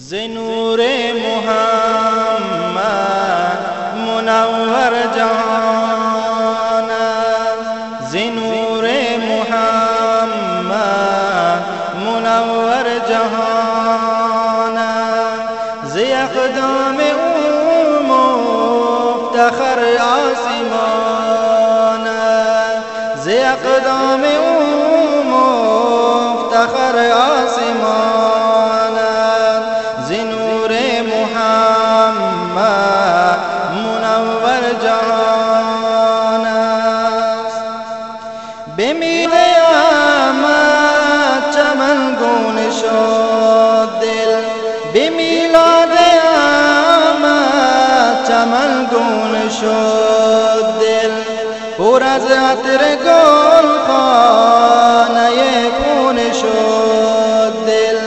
زنور محمد منور جانا زنور محمد منور جانا زي اقدام اوم افتخر آسمانا زي اقدام اوم پر از عطر گل خانه پونه شد دل.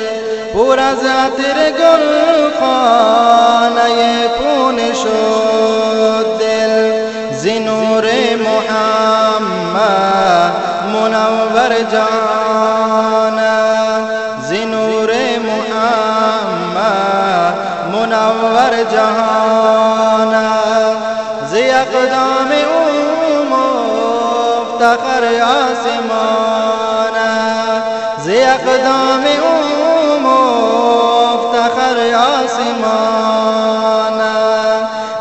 پر از عطر گل خانه پونه شد دل. زنور محمد منور جان. آسمان ز اقدام او مفتخر آسمان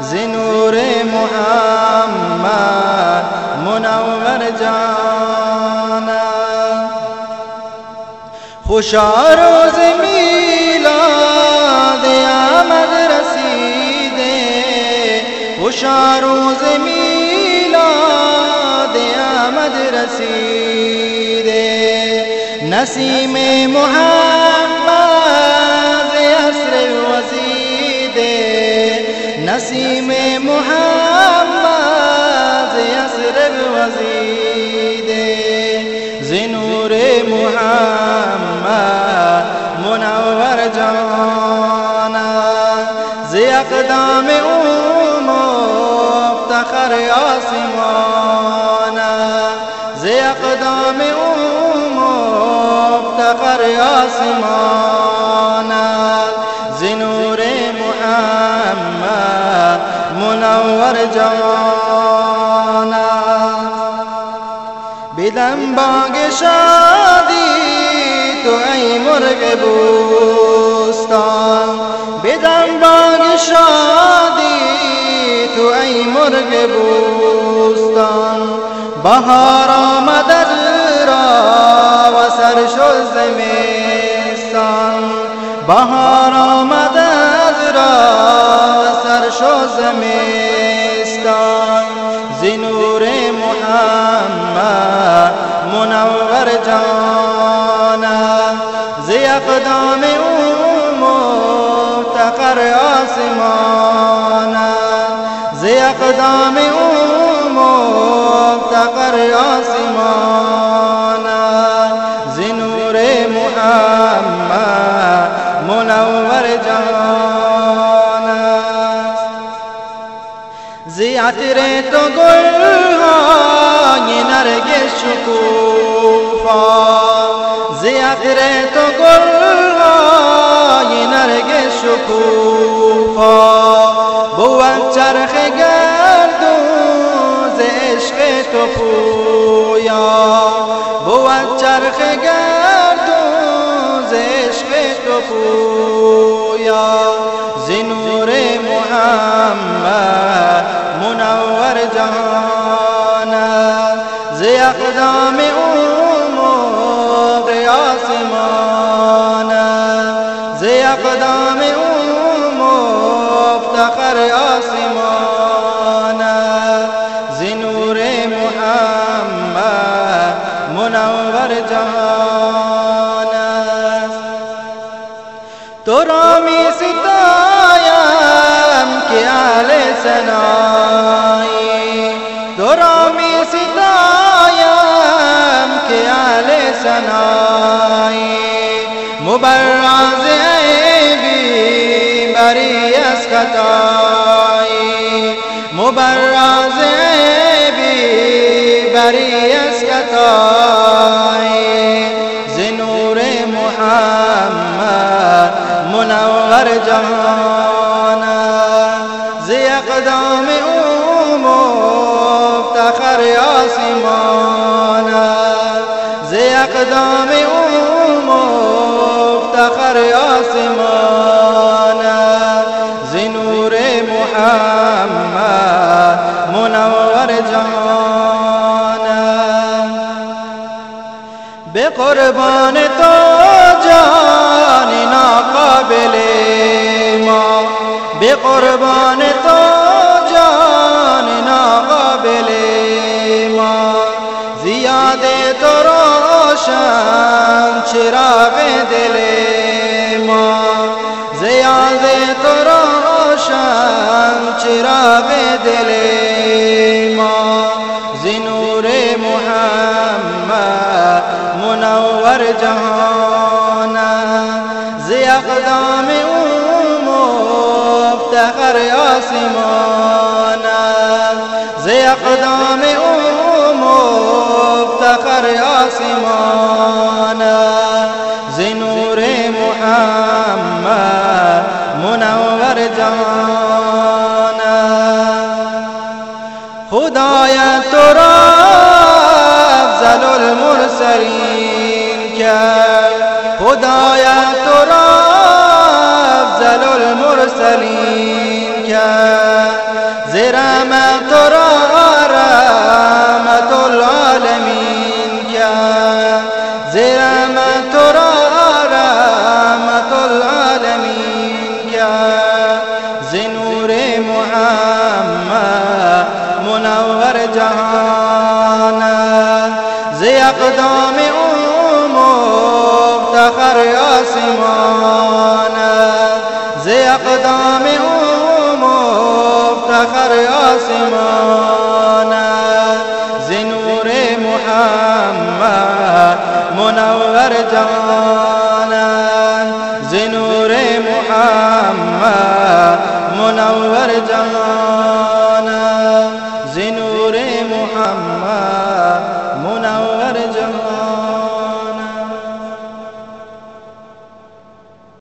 ز نور محمد منور جان خوشا روز میلاد آمد رسیده. خوشا روز نسيم محمد يسري وزید نسيم محمد يسري وزید زنور محمد منور جانا. زي أقدام مفتخر افتخر آسمانا زي أقدام اوم مفتخر آسمان زنور محمد منور جانا بدم باغ شادی تو ای مرغ بوستان. بدم باغ شادی تو ای مرغ بوستان. بهار آمد زمستان. بهار آمد را و سر شد زمستان. زنور محمد منور جانا ز اقدام او مفتخر آسمان ز اقدام او مفتخر آسمان زیعتر تو گل های نرگس شکوفا زیعتر تو گل های نرگس شکوفا بود چرخ گردون ز عشق تو پویا. بود چرخ گردون ز عشق تو پویا. اقدام او مفتخر آسمان زنور محمد منور جهان تو را می ستایم که اهل سنایی تو را می ستایم که اهل سنایی مبرز خطایی مبرز عیبی بری از خطایی ز نور محمد منور جهانا زی اقدام او مفتخر آسمانا زی اقدام او مفتخر آسمانا কোরবান তো জানি না কাবেলে মা। বে কোরবান তো জানি না কাবেলে মা। জিয়াদে তো রোশন চিরাবে দিলে মা। জিয়াদে তো রোশন চিরাবে দিলে মা। জিনুরে মোহাম্মদ منور جهانا زی اقدام او مفتخر آسمانا زی اقدام او مفتخر آسمانا زی نور محمد منور جهانا خدایا تو را افضل المرسلین خدایا تو را افضل المرسلین کرد تو را رحمت العالمین کرد تو را رحمت العالمین زنور محمد منور جهانا زی اقدام آسمانا زی اقدام او مفتخر آسمانا زی نور محمد منور جهانا